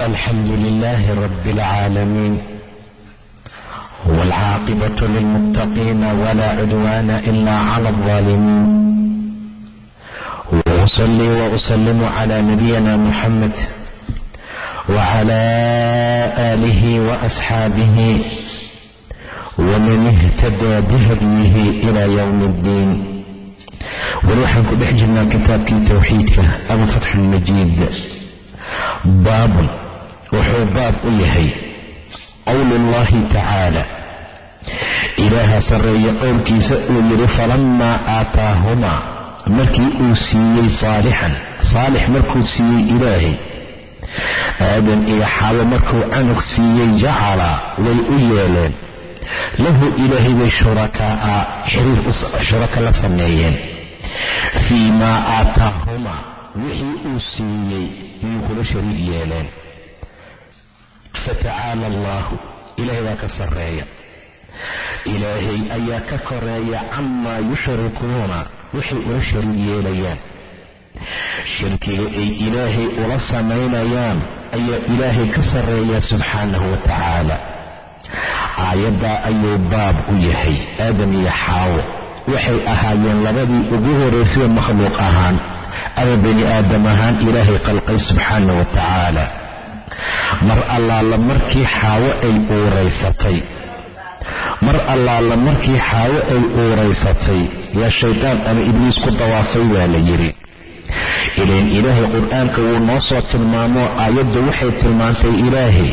الحمد لله رب العالمين والعاقبة للمتقين ولا عدوان إلا على الظالمين وأصلي وأسلم على نبينا محمد وعلى آله وأصحابه ومن اهتدى بهديه إلى يوم الدين weli waxaan ku dhex jirnaa kitaabkii towxiidka abu fatxulmajiid baabun wuxuu baab u yahay qowlu llahi tacaala. Ilaaha sarreeye qowlkiisa uu yidhi falammaa aataahumaa markii uu siiyey saalixan saalix markuu siiyey ilaahay aadan iyo xaawo markuu canug siiyey jacala way u yeeleen. Lahu ilaahay bay shurakaa'a xiriir shuraka la sameeyeen. Fii maa aataahumaa wixii uu siiyey yuu kula shariig yeeleen fatacaala allaahu ilaahay baa ka sarreeya ilaahay ayaa ka koreeya camaa yushrikuuna waxay ula shariig yeelayaan shirkiga ay ilaahay ula samaynayaan ayaa ilaahay ka sarreeya subxaanahu wa tacaala aayaddaa ayuu baab u yahay aadam iyo xaawo waxay ahaayeen labadii ugu horaysay makhluuq ahaan ama bani aadam ahaan ilaahay qalqay subxaana wa tacaala mar allaala markii xaawo ay uuraysatay. Mar allaala markii xaawo ay uuraysatay. Yaa shaydaan ama ibliis ku dawaafay baa la yidhi. Ilayn ilaahay qur'aanka wuu noo soo tilmaamoo aayaddu waxay tilmaantay ilaahay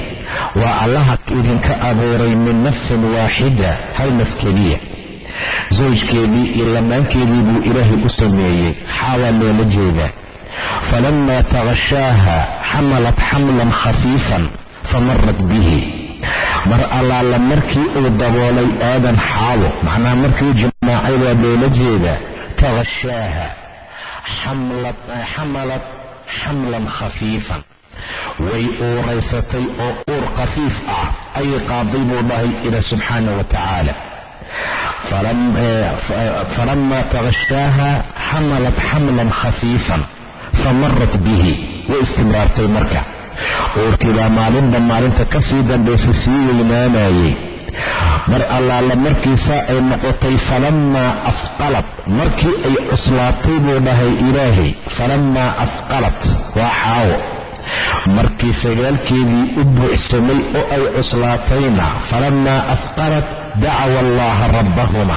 waa allaha idinka abuuray min nafsin waaxida hal naf keliya. Sawjkeedii iyo lamaankeedii buu ilaahay u sameeyey. Xaawaa loola jeedaa falammaa taghashaaha xamalat xamlan khafiifan famarat bihi mar allaala markii uu daboolay aadan xaawo macnaha markii jimaacay baa loola jeedaa taghashaaha xamalat xamlan khafiifan. Way uuraysatay oo uur khafiif ah ayay qaaday buu dhahay ilaa subxaana wa tacaala falamaa taghashaaha xamalat xamlan khafiifan famarat bihi way istimraartay marka. Uurkiibaa maalinba maalinta ka sii dambaysa sii weynaanayay mar allaala markiisaa ay noqotay falammaa afqalat. Markii ay cuslaatay buu dhahay ilaahay falammaa afqalat. Waa xaawo. Markii sagaalkeedii u buuxsamay oo ay cuslaatayna falammaa afqalat dacawa allaha rabbahuma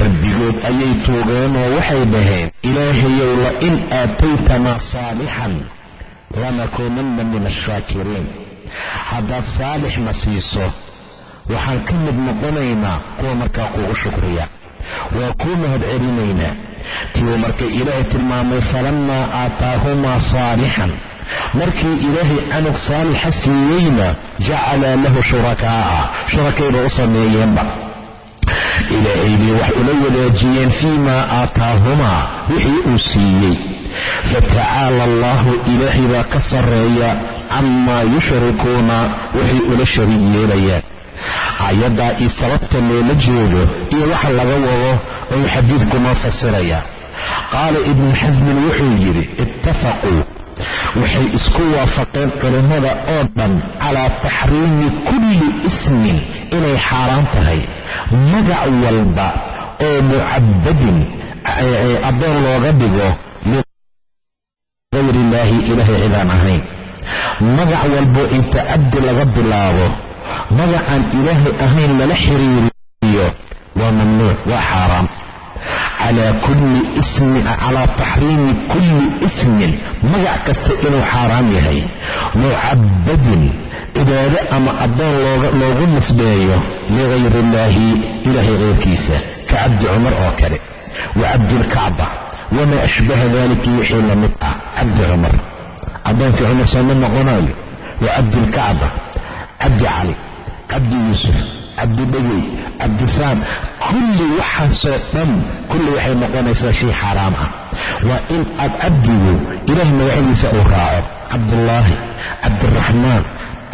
rabbigood ayay tuugeenoo waxay dhaheen ilaahayow la in aataytanaa saalixan lanakuunanna min ashaakiriin haddaad saalixna siiso waxaan ka mid noqonaynaa kuwa markaa kugu shukriya. Waa kuu mahad celinaynaa. Tiuu marka ilaahay tilmaamay falammaa aataahumaa saalixan markii ilaahay canug saalixa siiyeyna jacalaa lahu shurakaa'a shurakayba u sameeyeenba ilaahay bay wax ula wadaajiyeen fii maa aataahumaa wixii uu siiyey. Fatacaala allaahu ilaahay baa ka sarreeya camaa yushrikuuna waxay ula shariig yeelayaan aayaddaa io sababta loola jeedo iyo waxa laga wado ayuu xadiidku noo fasirayaa. Qaala ibnu xasmin wuxuu yidhi ittafaquu waxay isku waafaqeen culimmada oo dhan calaa taxriimi kulli ismin inay xaaraan tahay magac walba oo mucabadin addoon looga dhigo ligayr illaahi ilaahay cidaan ahayn. Magac walbo inta cabdi laga bilaabo magacaan ilaahay ahayn lala xiriiriyo waa mamnuuc waa xaaraam calaa taxriimi kulli ismin magac kasta inuu xaaraam yahay mucabadin cibaado ama addoon loogu nisbeeyo ligayri illaahi ilaahay keyrkiisa ka cabdi cumar oo kale wa cabdilkacba wamaa ashbaha dalika wixii la mid ah cabdi cumar addoonkii cumar sooma noqonayo wa cabdilkacba cabdi cali cabdi yuusuf cabdi dhegey cabdisaan kulli waxaasoo dhan kulli waxay noqonaysaa shay xaaraam ah. Waa in aad cabdigu ilaahay magacyadiisa uu raaco. Cabdullaahi cabdiraxmaan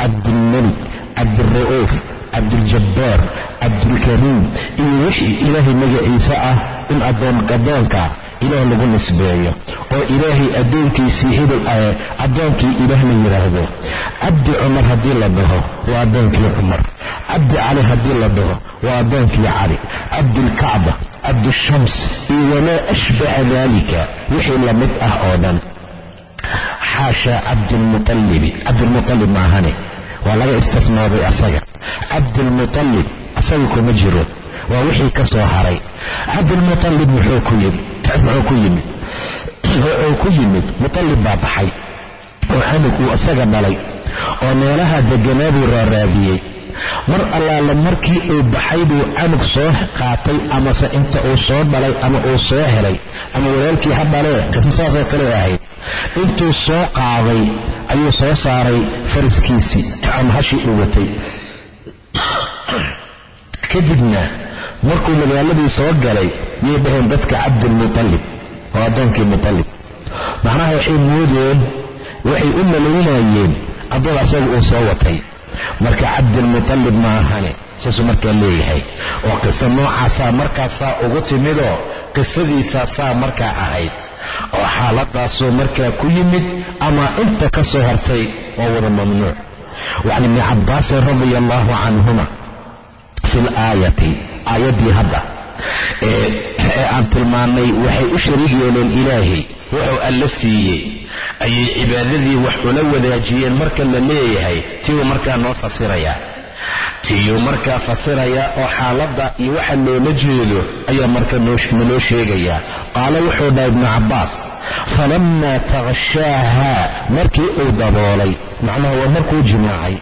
cabdilmelik cabdira'uuf cabdiljabbaar cabdilkariim iyo wixii ilaahay magaciisa ah in addoonka ilaah lagu nisbeeyo oo ilaahay addoonkiisii hidal addoonkii ilaah la yidhaahdo cabdi cumar haddii la dhaho waa addoonkii cumar. Cabdi cali haddii la dhaho waa addoonkii cali cabdilkacba cabdishams iyo wamaa ashbaha daalika wixii la mid ah oo dhan. Xaashaa cabdilmualibi cabdilmualib maahane waa laga istifnooday asaga. Cabdilmualib asaga kuma jiro waa wixii ka soo haray. Cabdilmualib muxuu ku yimid muxuu ku yimid wuxuu ku yimid mutalib baa baxay oo canug uu isaga dhalay oo meelaha deganaa buu raaraadiyey. Mar allaale markii uu baxay buu canug soo qaatay amase inta uu soo dhalay ama uu soo helay ama walaalkii ha dhalee kasi saasoo kale ahayd. Intuu soo qaaday ayuu soo saaray fariskiisii ama hashii uu watay. Kadibna markuu magaaladii soo galay yay dhaheen dadka cabdilmutalib oo addoonkii mutalib macnaha waxay moodeen waxay u malaynayeen addoon asaga uu soo watay. Marka cabdilmutalib ma ahane saasuu markaa leeyahay. Oo qiso noocaasaa markaasaa ugu timidoo qisadiisaa saa markaa ahayd. Oo xaaladaasuu markaa ku yimid ama inta ka soo hartay waa wada mamnuuc. Wacan ibni cabbaasin radia allaahu canhuma fi laayati aayaddii hadda ee aan tilmaannay waxay u shariig yeeleen ilaahay wuxuu alla siiyey. Ayay cibaadadii wax ula wadaajiyeen marka la leeyahay tiibuu markaa noo fasirayaa. Tiyuu markaa fasirayaa oo xaaladda iyo waxa loola jeedo ayaa marka naloo sheegayaa. Qaala wuxuu dhaha ibnu cabbaas falammaa takhashaaha markii uu daboolay macnaha waa markuu jimaacay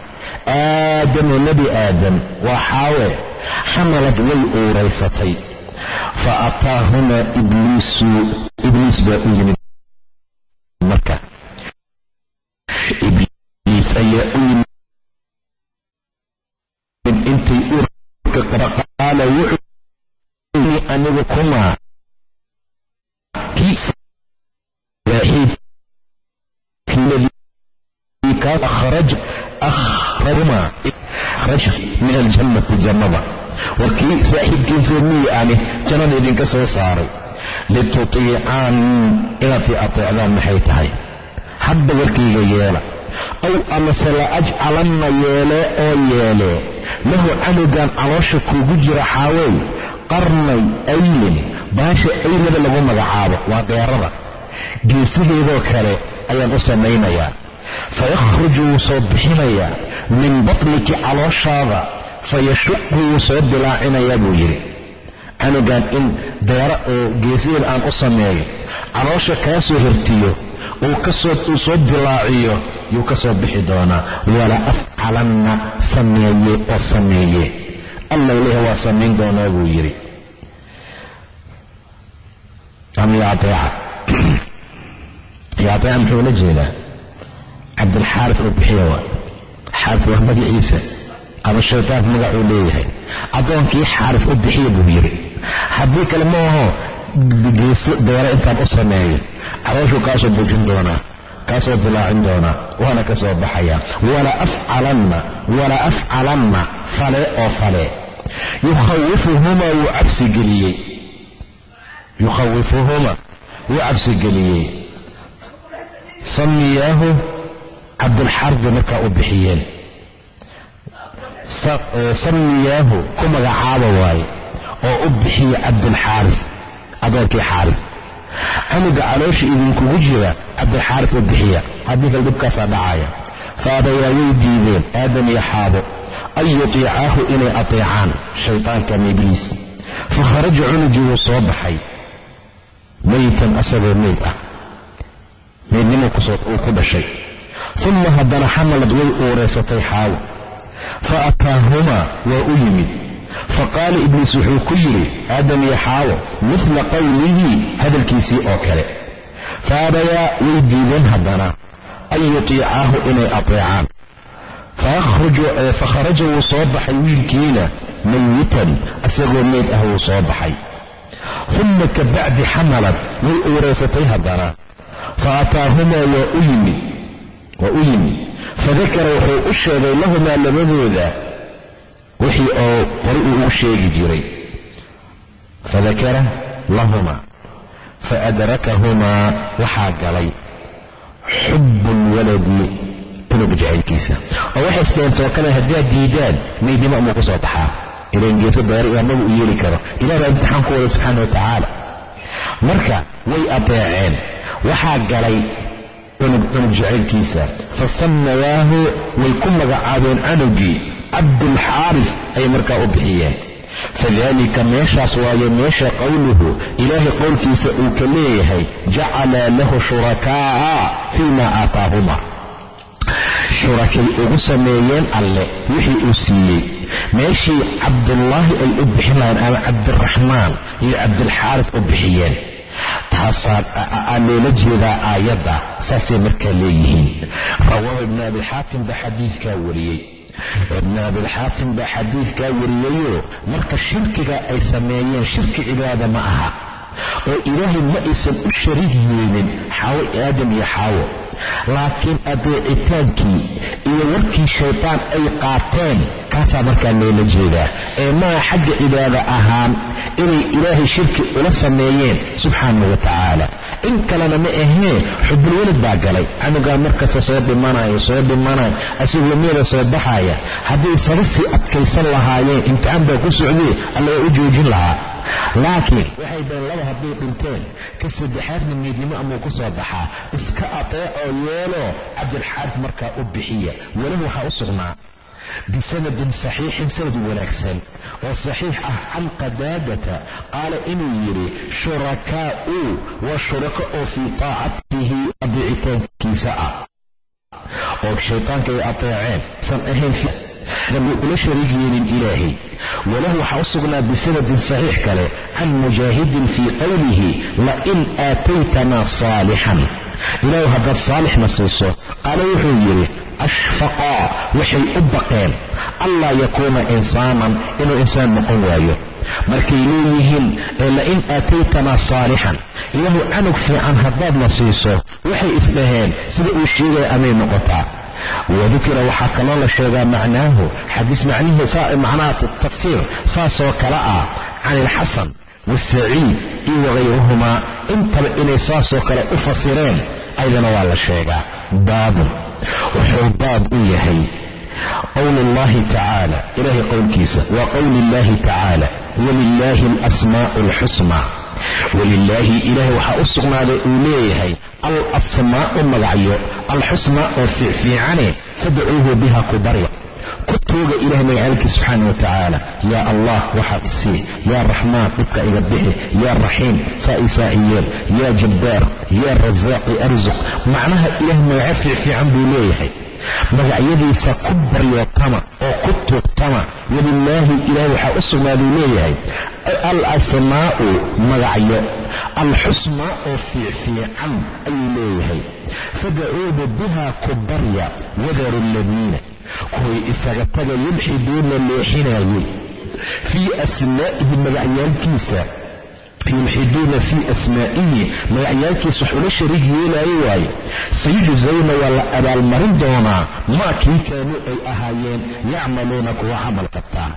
aadamu nebi aadam waa xaawe xamalad way uuraysatay fa ataahumaa ibliisu ibliis baa u yimid marka ibliis ayaa u yimid intay uurka qaba qaala wuxuu anigu kumaa min aljannati jannada. Warkii saaxiibkiisa miyi ani jannada idinka soo saaray. Litutiicaan inaad i ateecdaan maxay tahay? Hadda warkayga yeela. Aw amase la ajcalanna yeelee oo yeelee lahu canugan caloosha kuugu jira xaawey qarnay aylin. Baasha aylada lagu magacaabo waa deerada. Geesaheedoo kale ayaan u samaynayaa. Fayakhruju wuu soo bixinayaa min batniki calooshaada fayashuqu wuu soo dilaacinayaa buu yidhi. Canugan in deera oo geesaheeda aan u sameeyo caloosha kaa soo hortiyo uu soo dilaaciyo yuu ka soo bixi doonaa. Wala afcalanna sameeye oo sameeye. Alla ileh waa samayn doonaa buu yidhi. Ama muxuu la jeedaa? Cabdilxaarif oo bixiya waa. Xaarif waa magaciisa ama shaytaanku magacuu leeyahay. Addoonkii xaarif u bixiya buu yidhi haddii kale ma aho geeso deera intaan u sameeyo. Calooshuu kaasoo bujin doonaa kaasoo dilaacin doonaa waana ka soo baxayaa wala afcalanna wala afcalanna fale oo fale. Yukhawifuhumaa wuu cabsigeliyey yukhawifuhumaa wuu cabsigeliyey samiyaahu cabdulxarbi markaa u bixiyeen samiyaahu ku magacaaba waaye oo u bixiya cabdulxaarif adoonkii xaarif canuga caloosha idinkugu jira cabdilxaarif u bixiya. Haddii kale dhibkaasaa dhacaya. Faadayaa way diideen aadam iyo xaabo. An yutiicaahu inay ateecaan shaytaankan ibliis fa kharaja cunugii wuu soo baxay. Meytan asagoo meyd ah. Meydnimo uu ku dhashay. Uma haddana xamalad way uureysatay xaawo fa ataahumaa waa u yimid faqaala ibliis wuxuu ku yidhi aadam iyo xaawo midla qowlihi hadalkiisii oo kale faabayaa way diideen haddana an yutiicaahu inay ateecaan fakharaja wuu soo baxay wiilkiina mayitan isagoo meyd ah wuu soo baxay uma ka bacdi xamalad way uuraysatay haddana fa ataahumaa waa u yimid fadakara wuxuu u sheegay lahumaa labadooda wixii oo hore uu ugu sheegi jiray fadakara lahumaa faadrakahumaa waxaa galay xubu lwaladi cunuga jacaylkiisa oo waxay isleentoo kale haddaad diidaan maydnimo amuu ku soo baxaa ilan geeso daari amagu u yeeli karo ilah baa imtixaan ku wada subxaana wa tacaala marka way adeeceen waxaa galay cunug jacaylkiisa. Fa sammayaahu way ku magacaabeen canugii cabdulxaaris ayay markaa u bixiyeen. Fadalika meeshaas waayo meesha qowluhu ilaahay qowlkiisa uu ka leeyahay jacala lahu shurakaa'a fii ma aataahuma. Shurakay ugu sameeyeen alle wixii uu siiyey. Meeshii cabdullaahi ay u bixin lahayn ama cabdiraxmaan iyo cabdulxaaris u bixiyeen. Taasaa loola jeedaa aayadda saasay markaa leeyihiin. Rawaahu ibnu abi xaatim baa xadiidkaa wariyey. Ibnu abilxaatim baa xadiidkaa wariyeyoo marka shirkiga ay sameeyeen shirki cibaada ma aha. Oo ilaahay ma aysan u shariig yeelin xaawo aadam iyo xaawo laakiin adeecitaankii iyo warkii shaydaan ay qaateen kaasaa markaa loola jeedaa. Ee maa xagga cibaada ahaan inay ilaahay shirki ula sameeyeen subxaanahu wa tacaala in kalena ma ahee xubulwelad baa galay. Canugaa markasta soo dhimanayo soo dhimanayo asagoo meela soo baxaya. Hadday saba sii adkaysan lahaayeen imtixaan baa ku socdee alla u joojin lahaa laakiin waxay dhaheen laba hadday dhinteen ka saddexaadna meydnimo amuu ku soo baxaa. Iska ateecoo yeeloo cabdilxaaris markaa u bixiya. Walahu waxaa u sugnaa. Bisanadin saxiixin sanad wanaagsan. Oo saxiix ah can qadaadata qaala inuu yidhi shurakaa'u waa shurako oo fii taacatihi adeecitaankiisa ah. Oo shaytaanka ay ateeceen san ahayn dambi ula shariig yeelin ilaahay walahu waxaa u sugnaa bisanadin saxiix kale can mujaahidin fii qowlihi lain aataytanaa saalixan ilaahu haddaad saalixna siiso qaala wuxuu yidhi ashfaqaa waxay u baqeen anlaa yakuuna insaanan inuu insaan noqon waayo markay leeyihiin lain aataytanaa saalixan ilaahu canug fiican haddaadna siiso waxay isdhaheen sida uu sheegaya amay noqotaa wadukira waxaa kaloo la sheegaa macnaahu. Xadiis macnaha tafsiir saasoo kale ah. Can ilxasan wasaciid iyo wagayruhumaa intaba inay saasoo kale u fasireen aydana waa la sheegaa. Baabun wuxuu baab u yahay qowl اllahi tacaala. Ilahay qowlkiisa waa qowli اllahi tacaala walilaahi alasmaa'u alxusnaa walilaahi ilaahay waxaa u sugnaaday uu leeyahay alasmaa'u magacyo alxusnaa oo fiicfiicane fadcuuhu biha ku barya ku tooga ilahay magacaalkiis subxaana wa tacaala yaa allah waxaa isii yaa raxmaan dhibka iga bixi. Yaa raxiim saa isaa yaa jabbaar yaa rasaaqi arsuq macnaha ilahay magaco fiicfiican buu leeyahay magacyadiisa ku baryootama oo ku tuugtama. Walilaahi ilaah waxaa u sugnaaduu leeyahay alasmaa'u magacyo alxusnaa oo fiicfiican ayuu leeyahay. Fadacuudu biha ku barya wadaru aladiina kuway isaga taga yulxiduuna leexinaayey fii asmaa'ihi magacyaalkiisa yulxiduuna fii asmaa'ihi magacyaalkiisa wax ula shariig yeelaayo waaye. Sayujzawna waa la abaalmarin doonaa. Maa kii kaanuu ay ahaayeen yacmaluuna kuwa camal qabtaa.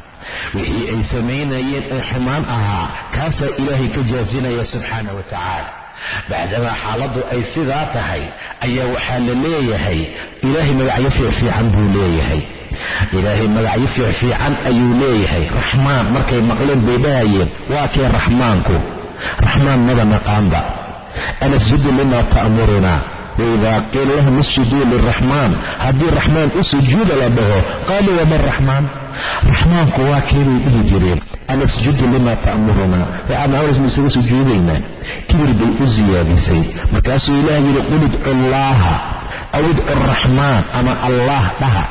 Wixii ay samaynayeen ee xumaan ahaa kaasaa ilaahay ka jaasinaya subxaana wa tacaala. Bacdamaa xaaladdu ay sidaa tahay ayaa waxaa la leeyahay. Ilaahay magacyo fiicfiican buu leeyahay ilaahay magacyo fiicfiican ayuu leeyahay. Raxmaan markay maqleen bay dhahayeen waa kee raxmaanku raxmaan mada naqaanba anasjudu lima ta'murunaa waidaa qiila lahum isjuduu liraxmaan haddii raxmaan u sujuuda la dhaho qaaluu waman raxmaan raxmaanku waa keebay dhihi jireen. Anasjudu lima ta'murunaa waxaadna amrismu isaga sujuudaynaa? Kibir bay u siyaadisay markaasuu ilaah yidhi qul idcu llaaha. Aw idcu raxmaan ama allaah dhaha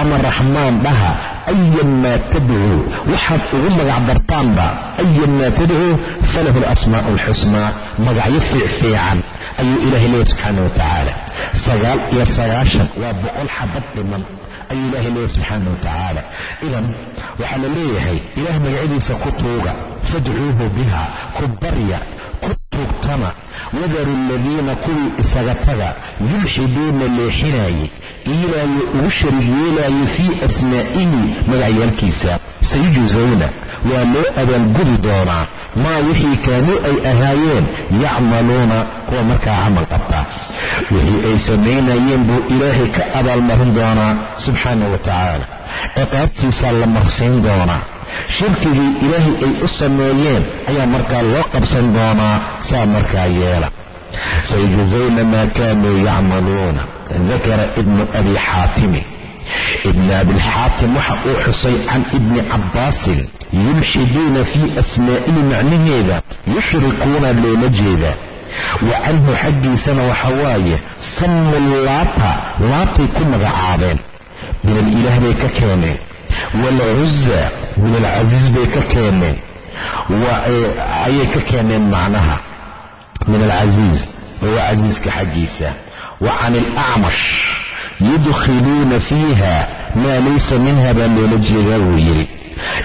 ama raxmaan dhaha ayan maa tadcuu waxaad ugu magac dartaanba ayan maa tadcuu falahu alasmaa'u alxusnaa magacyo fiicfiican ayuu ilaahay leeyahy subxaana wa tacaala sagaal iyo sagaashan waa boqol xabad dhiman ayuu ilaahay leeyahy subxaana wa tacaala idan waxaa la leeyahay ilaah magacyadiisa ku tuuga fadcuuhu biha ku barya ku tuugtana wadaru aladiina kuwii isaga taga yulxiduuna leexinaayey iilaayo ugu sharig yeelaayo fii asmaa'ihi magacyaalkiisa sayujsawna waa loo abaalgudi doonaa maa wixii kaanuu ay ahaayeen yacmaluuna kuwa markaa camal qabta wixii ay samaynayeen buu ilaahay ka abaalmarin doonaa subxaana wa tacaala ciqaabtiisaa la marsiin doonaa shirkigii ilaahay ay u sameeyeen ayaa markaa loo qabsan doonaa saa markaa yeela. Sayujsawna maa kaanuu yacmaluuna dakara ibnu abi xaatimi. Ibni abilxaatim waxa uu xusay can ibni cabbaasin yulxiduuna fii asmaa'ihi macnaheeda yushrikuuna loola jeeda. Wa canhu xaggiisana waxa waaye sammu laata laatay ku magacaabeen. Min alilaah bay ka keeneen. Waalcuza min alcasiis bay ka keeneen. Ayay ka keeneen macnaha. Min alcasiiz waa casiiska xaggiisa. Wa can alacmash yudkhiluuna fiiha maa laysa minha baa loola jeedaa buu yidhi.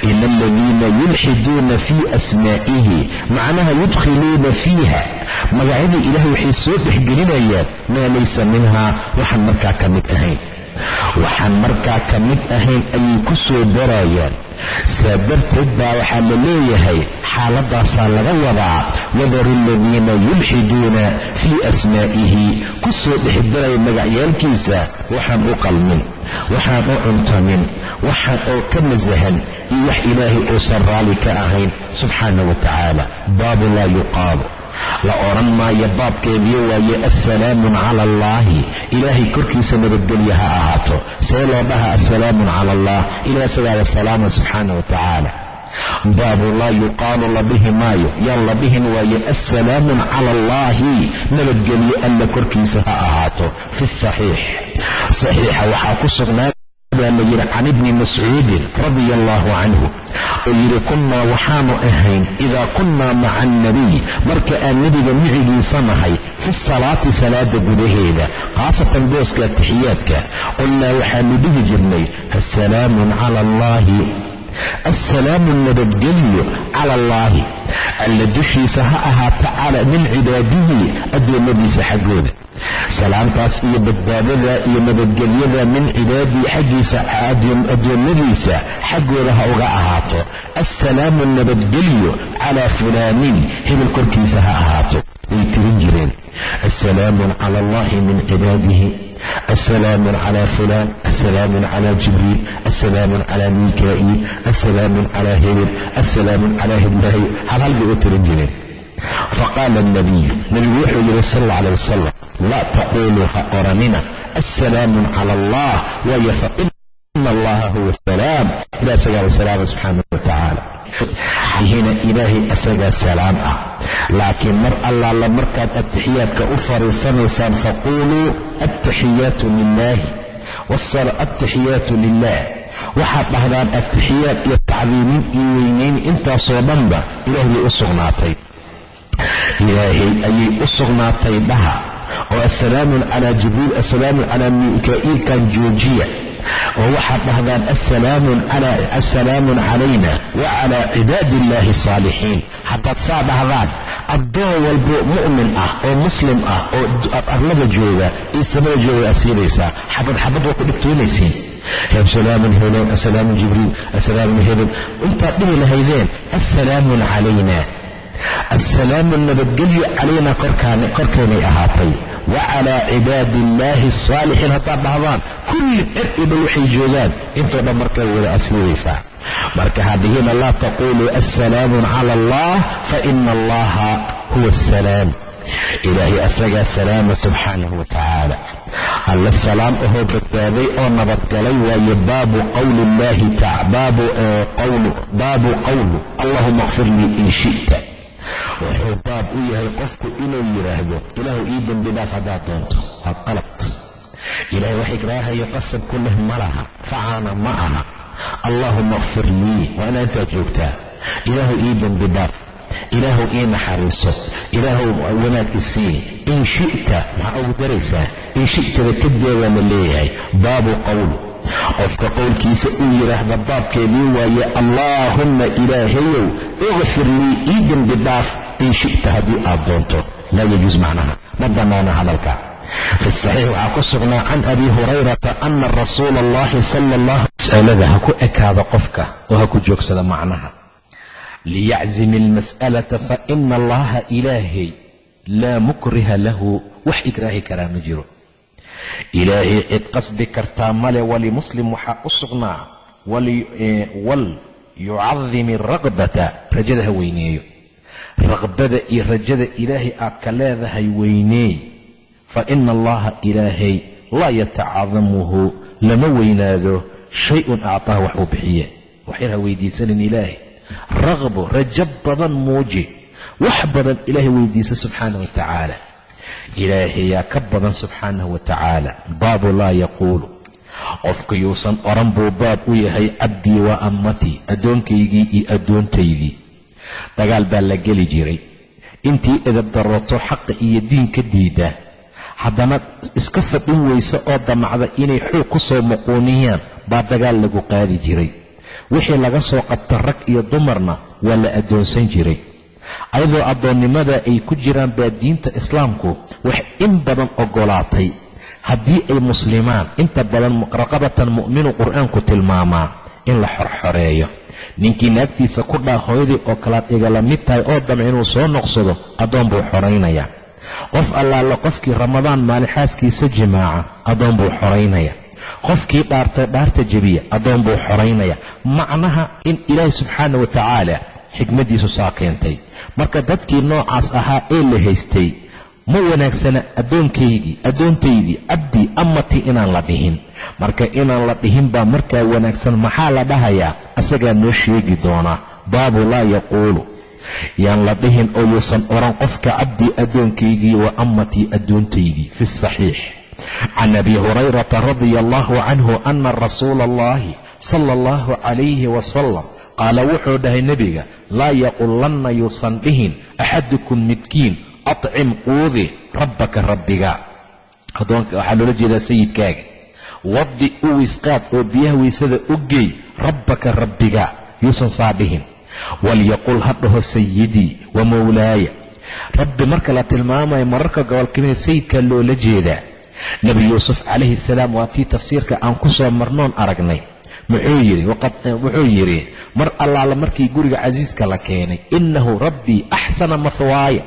Ina aladiina yulxiduuna fii asmaa'ihi macnaha yudkhiluuna fiiha magacyadii ilaah waxay soo dhexgelinayaan maa laysa minha waxaan markaa ka mid ahayn waxaan markaa ka mid ahayn ayay ku soo darayaan saa darteed baa waxaa la leeyahay xaaladaasaa laga wadaa wadaru aladiina yulxiduuna fii asmaa'ihi. Ku soo dhexdaraya magacyaalkiisa waxaan u qalmin waxaan u cuntamin waxaan oo ka nasahan iyo wax ilaahay uusan raalli ka ahayn. Subxaana wa tacaala baabu laa yuqaalu la odhan maayo baabkeediyo waaye assalaamun cala allaahi ilaahay korkiisa nabadgelya ha ahaato. See loo dhaha assalaamun cala allah ilah isagaada salaama subxaana wa baabu laa yuqaalu la dhihi maayo. Yaan la dhihin waaye assalaamun cala allaahi nabadgelyo alla korkiisa ha ahaato. Fi saxiix. Saxiixa waxaa ku sugnaa baa la yidhi can ibni mascuudin radia allaahu canhu oo yidhi kunnaa waxaanu ahayn idaa kunnaa maca annabiy. Marka aan nebiga micigiisa nahay fi salaati salaada gudaheeda khaasatan booska atixiyaadka qulnaa waxaanu dhihi jirnay assalaamun cala allaahi. Assalaamu nabadgelyo cala allaahi. Alla dushiisa ha ahaato min cibaadihi addoommadiisa xaggooda salaamtaas iyo badbaadada iyo nabadgelyada min cibaadii xaggiisa addoommadiisa xaggooda ha uga ahaato. Assalaamu nabadgelyo calaa fulaanin hebel korkiisa ha ahaato. Way tirin jireen. Assalaamun cala allahi min cibaadihi. Cala fulaan. Assalaamun cala jibriil. Assalaamun cala mikaa'iil assalaamun cala hebel. Assalaamun cala heblaahi halhal bay u tirin jireen faqaala alnabiyu nebigu wuxuu yidhi sal alla wasalam laa taquuluu ha odhanina assalaamun cala allah waayo faina allaha huwa asalaam ilah isagaa salaama subxaanah wa tacaala hina ilaahay isagaa salaam ah laakiin mar allaala markaad atixiyaadka u fariisanaysaan faquuluu attaxiyaatu lilaahi attaxiyaatu lilah waxaad dhahdaan atixiyaad iyo tacdiimin iyo weynayn intaasoo dhanba ilaah bay u sugnaatay ilaahay ayay u sugnaatay dhaha. Oo assalaamun calaa jibriil assalaamun calaa mikaa'iilkan joojiya. Oo waxaad dhahdaan assalaamun calayna wa calaa cibaadi illaahi asaalixiin haddaad saa dhahdaan addoon walbo mu'min ah oo muslim ah oo arlada jooga iyo samada jooga asiibaysaa xabad xabad waa ku dhigtoonaysiin salaamun helow assalaamun jibriil assalaamun hebel intaad dhihi lahaydeen assalaamun calayna assalaamu nabadgelyo calaynaa korkaynay ahaatay. Wa calaa cibaadi illaahi asaalixiin haddaad dhahdaan kulli cer iba waxay joogaan. Intoo dhan markaa wada asiibaysaa marka hadihina laa taquuluu assalaamun cala allah faina allaha huwa asalaam ilaahay asagaa salaama subxaanahu wa tacaala. Salaam ahoo badbaaday oo nabadgalay waaye baabu qowli illahi baabu qowlu allahuma kfir lii in shi'ta wuxuu baab u yahay qofku inuu yidhaahdo ilaahu ii dembi dhaaf haddaad doonto. Waa qalad ilaahay wax ikraahayo qasab ku leh ma laha facaana ma aha. Allaahuma kfir lii waa inaa intaad joogtaa. Ilaahu ii dembi dhaaf ilaahu ii naxariiso. Ilaahu wanaag isii in shi'ta maxaa ugu daraysaa in shi'tada kadeebaa la leeyahay. Baabu qowl qofka qowlkiisa uu yidhaahda baabkeedii waaye allaahumma ilaahayow ikfir lii ii dembi dhaaf in shi'ta haddii aad doonto. Laa yajuus macnaha. Ma bannaana hadalka. Fi saxiix waxaa ku sugnaa can abi hurayrata ana rasuula allahi sala allah mas'alada ha ku ekaada qofka oo ha ku joogsada macnaha. Liyaczim almas'alata fa ina allaha ilaahay laa mukriha lahu wax ikraahi karaa ma jiro ilaahay cid qasbi kartaa male walimuslim waxaa u sugnaa wal yucadimi raqbata rajada ha weyneeyo. Raqbada iyo rajada ilaahay aad ka leedahay weyneey fa ina allaha ilaahay laa yatacadamuhu lama weynaado shay-un actaah wax uu bixiye. Waxyar ha weydiisanin ilaahay raqbo rajo badan muuji. Wax badan ilaahay weydiisa subxaana wa tacaala ilaahayaa ka badan subxaanahu wa tacaala baabu laa yaquulu qofka yuusan odhan buu baab u yahay cabdii wa ammatii addoonkaygii iyo addoontaydii dagaal baa la geli jiray intii edabdarrato xaqa iyo diinka diida haddana iska fadhin weyse oo damacda inay xoog ku soo muquuniyaan baa dagaal lagu qaadi jiray wixii laga soo qabta rag iyo dumarna waa la addoonsan jiray ayadoo addoonnimada ay ku jiraan baa diinta islaamku wax in badan oggolaatay haddii ay muslimaan inta badan raqabatan mu'minu qur'aanku tilmaamaa in la xorxoreeyo. Ninkii naagtiisa ku dhaa hooyadii oo kalaad igala mid tahay oo damc inuu soo noqsado addoon buu xoraynayaa. Qof allaala qofkii ramadaan maalin xaaskiisa jimaaca addoon buu xoraynaya qofkii dhaartay dhaarta jebiya addoon buu xoraynaya macnaha in ilaahi subxaana wa tacaala xikmaddiisu saa keentay marka dadkii noocaas ahaa ee la haystay ma wanaagsana addoonkaygii addoontaydii cabdii amatii inaan la dhihin. Marka inaan la dhihin baa markaa wanaagsan maxaa la dhahayaa? Asagaa noo sheegi doonaa baabu laa yaquulu. Yaan la dhihin oo yuusan odhan qofka cabdii addoonkaygii wa ammatii addoontaydii fi saxiix. Can abi hurayrata radia allahu canhu ana rasuula allahi sala allahu calayhi wasalam qaala wuxuu dhahay nebiga laa yaqulanna yuusan dhihin axadukum midkiin acim quudi rabbaka rabbiga. Addoonka waxaa loola jeedaa sayidkaaga waddi u wisqaad oo biyaha weysada u rabbaka rabbiga yuusan saa dhihin. Walyaqul ha dhaho sayidii wa mawlaaya. Rabbi marka la tilmaamayo mararka gobolkamida sayidkaa loola jeedaa. Nebi yuusuf calayhi salaam waa tii tafsiirka aan ku soo marnoon aragnay muxuu yidhi wuxuu yidhi mar allaala markii guriga casiiska la keenay innahu rabbii axsana mahwaaya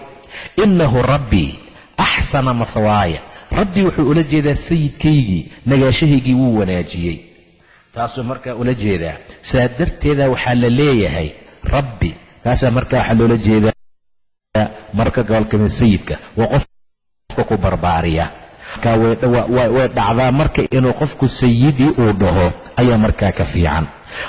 innahu rabbii axsana mahwaaya rabbii wuxuu ula jeedaa sayidkaygii nagaashahaygii wuu wanaajiyey. Taasuu markaa ula jeedaa. Saa darteeda waxaa la leeyahay rabbi kaasaa markaa waxaa loola jeedaa marka gobolkamid sayidka waa qofka ku barbaariya markaa way dhacdaa marka inuu qofku sayidii uu dhaho ayaa markaa ka fiican.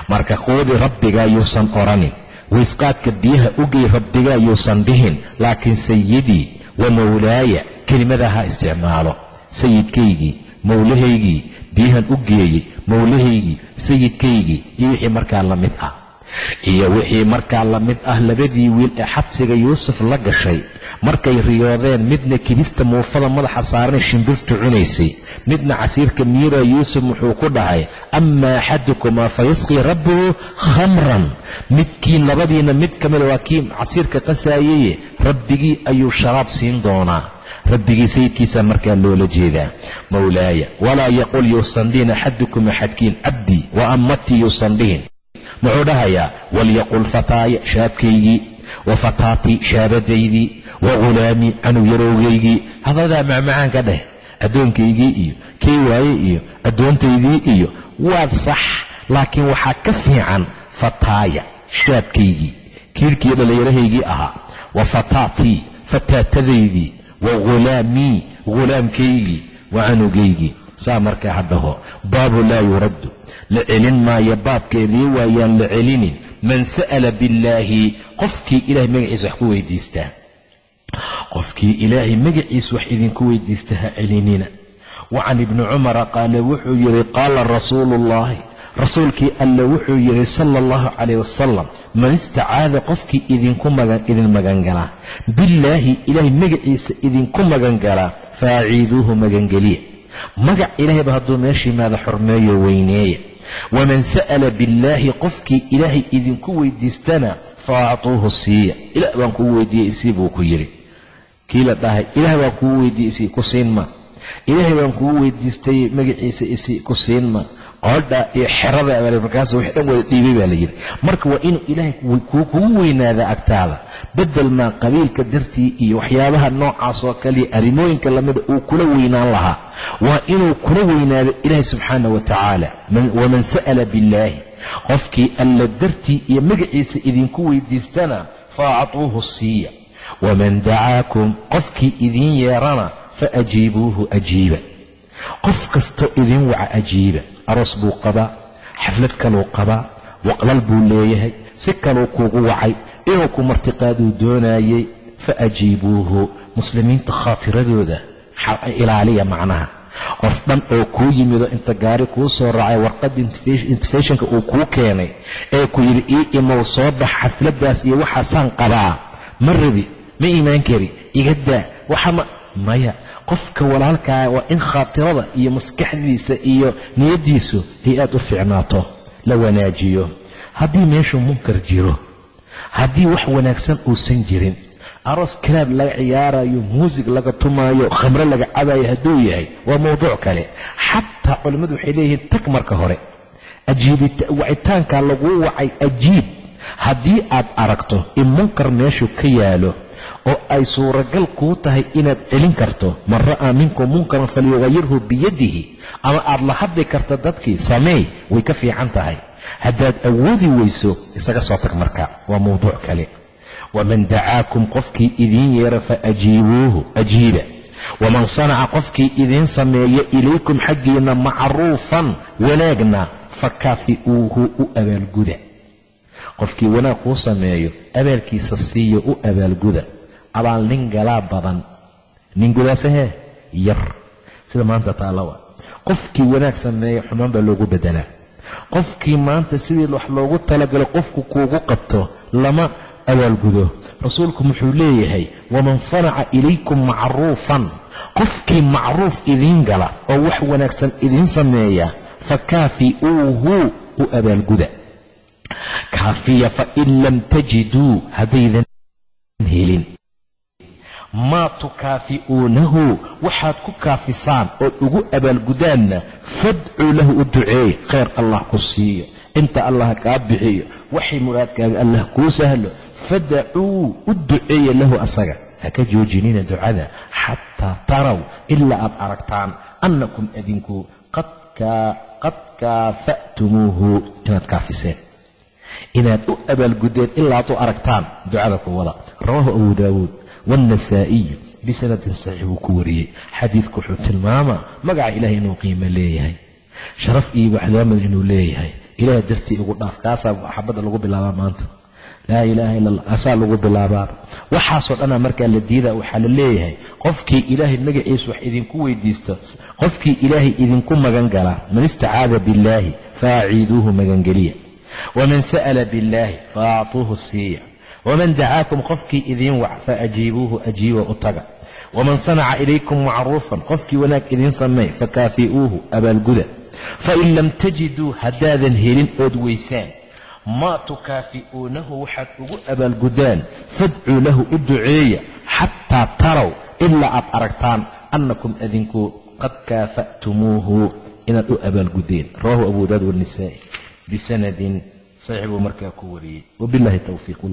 Marka quudi rabbigaa yuusan odhanin waysqaadka biyaha ugey rabbigaa yuusan dhihin laakiin sayidii wa mawlaaya kelimada ha isticmaalo. Sayidkaygii mawlahaygii biyahan u geeyey mawlahaygii sayidkaygii iyo wixii markaa la mid ah iyo wixii markaa la mid ah labadii wiil ee xabsiga yuusuf la gashay markay riyoodeen midna kibista muufada madaxa saaranay shimbirtu cunaysay midna casiirka miira yuusuf wuxuu ku dhahay ama axadukumaa fayasqii rabbuhu khamran. Midkii labadiina mid ka mida waa kii casiirka qasaayeye rabbigii ayuu sharaab siin doonaa. Rabbigii sayidkiisa markaa loola jeedaa. Mawlaaya walaa yaqul yuusan dhihin axadukum axadkiin cabdii wa ammatii yuusan dhihin muxuu dhahayaa walyaqul fataaya shaabkaygii wa fataatii shaabadaydii wa ghulaamii canug yarowgaygii hadadaa macmacaan ka dheh addoonkaygii iyo kii waaye iyo addoontaydii iyo waad sax laakiin waxaa ka fiican fataaya shaabkaygii kiirkii dhallinyarahaygii ahaa wa fataatii fataatadaydii wa ghulaamii ghulaamkaygii wa canugaygii saa markaa ha dhaho baabu laa yuraddu. La celin maayo baabkeedii waayaan la celinin. Man sa'ala billaahi qofkii ilaahay magaciisa wax ku weydiistaa qofkii ilaahay magaciisa wax idinku weydiista ha celinina. Wa can ibni cumara qaala wuxuu yidhi qaala rasuulu ullaahi rasuulkii alle wuxuu yidhi sala allahu calayh wasalam man istacaada qofkii idinku idin magangalaa billaahi ilaahay magaciisa idinku magangalaa fa aciiduuhu magangeliya magac ilaahayba hadduu meesha yimaada xurmeeyo weyneeya waman sa'ala billaahi qofkii ilaahay idinku weydiistana fa actuuhu siiya. Ilaah baan kugu weydiiyey isii buu ku yidhi. Kii la dhahay ilaah baan kugu weydiiyey isii ku siin ma. Ilaahay baan kugu weydiistay magaciisa isii ku siin ma qoodha iyo xerada abal markaas wix dhan wada dhiibay baa la yidhi. Marka waa inuu ilaahay kugu weynaada agtaada. Bedel maa qabiilka dartii iyo waxyaabaha noocaas oo arrimooyinka lamida uu kula weynaan lahaa. Waa inuu kula weynaado ilaahay subxaana wa tacaala. Waman sa'ala billaahi. Qofkii alla dartii iyo magaciisa idinku weydiistana fa acuuhu siiya waman dacaakum qofkii idiin yeerana fa ajiibuuhu ajiiba. Qof kastoo idin waca ajiiba aroos buu qabaa xaflad kaluu qabaa waqlal buu leeyahay si kaluu kuugu wacay inuu ku martiqaaduu doonaayey fa ajiibuuhu muslimiinta khaatiradooda ilaaliya macnaha. Qof dhan oo kuu yimido inta gaari kuu soo raacay warqadda intifeshinka uu kuu keenay ee ku yidhi ii imow soo bax xafladdaas iyo waxaasaan qabaa. Ma rabi ma iimaan kari iga daa waxama maya qofka walaalkaa waa in khaatirada iyo maskaxdiisa iyo niyaddiisu ay aad u fiicnaato la wanaajiyo. Haddii meeshu munkar jiro haddii wax wanaagsan uusan jirin aroos kalaab laga ciyaarayo muusig laga tumaayo khamre laga cabayo hadduu yahay waa mowduuc kale. Xataa culimmadu waxay leeyihiin tag marka hore. Wacitaankaa laguu wacay ajiib. Haddii aad aragto in munkar meeshu ka yaalo oo ay suuragal kuu tahay inaad celin karto. Man ra'aa minkum munkaran falyugayirhu biyadihi ama aad la hadli karto dadkii sameey way ka fiican tahay. Haddaad awoodi weyso isaga soo tag marka. Waa mowduuc kale. Waman dacaakum qofkii idiin yeera fa ajiibuuhu ajiiba. Waman sanaca qofkii idiin sameeya ilaykum xaggiinna macruufan wanaagna fa kaafi'uuhu u abaalguda. Qofkii wanaag kuu sameeyo abaalkiisa siiyo u abaalguda abaal nin galaa badan nin gudaasahee yar. Sida maanta taalawa. Qofkii wanaag sameeya xumaan baa loogu bedelaa qofkii maanta sidii wax loogu talagalo qofku kuugu qabto lama abaalgudo rasuulku wuxuu leeyahay waman sanaca ilaykum macruufan. Qofkii macruuf idiin gala oo wax wanaagsan idiin sameeya fa kaafi'uuhu u abaalguda. Kaafiya fain lam tajiduu haddaydan helin maa tukaafi'uunahu waxaad ku kaafisaan ood ugu abaalgudaanna fadcuu lahu u duceey khayr allah ku siiyo inta allah kaa bixiyo waxay muraadkaaga allah kuu sahlo fadacuu u duceeya lahu asaga. Ha ka joojinina ducada xataa taraw ilaa aad aragtaan annakum adinku qad kaafa'tumuuhu. Inaad kaafiseen. Inaad u abaalgudeen ilaa ad u aragtaan ducada ku wada. Rawaahu abu daawuud waannasaa'iyu bisanadin saxiix buu ku wariyey xadiidku wuxuu tilmaamaa magaca ilaahay inuu qiimo leeyahay sharaf iyo waxdaamad inuu leeyahay ilaah dartii ugu dhaaf kaasaa xabadda lagu bilaabaa maanta laa ilaaha illa allah asaa lagu bilaabaa waxaasoo dhanaa markaa la diidaa waxaa la leeyahay qofkii ilaahay magaciisa wax idinku weydiisto qofkii ilaahay idinku magan galaa man istacaada billaahi fa aciiduuhu magangeliya waman sa'ala billaahi fa actuuhu siiya waman dacaakum qofkii idiin wac fa ajiibuuhu ajiiba u taga waman sanaca ilaykum macruufan qofkii wanaag idiin sameey fakaafi'uuhu abaalguda fain lam tajiduu haddaadan helin ood weysaan maa tukaafi'uunahu waxaad ugu abaalgudaan fadcuu lahu u duceeya xataa taraw ilaa aad aragtaan annakum adinku qad kaafa'tumuuhu inaad u abaalgudeen rawahu abu daawud wanisaa'i bisanadin saxiix buu markaa ku wariyey wabillahi towfiiq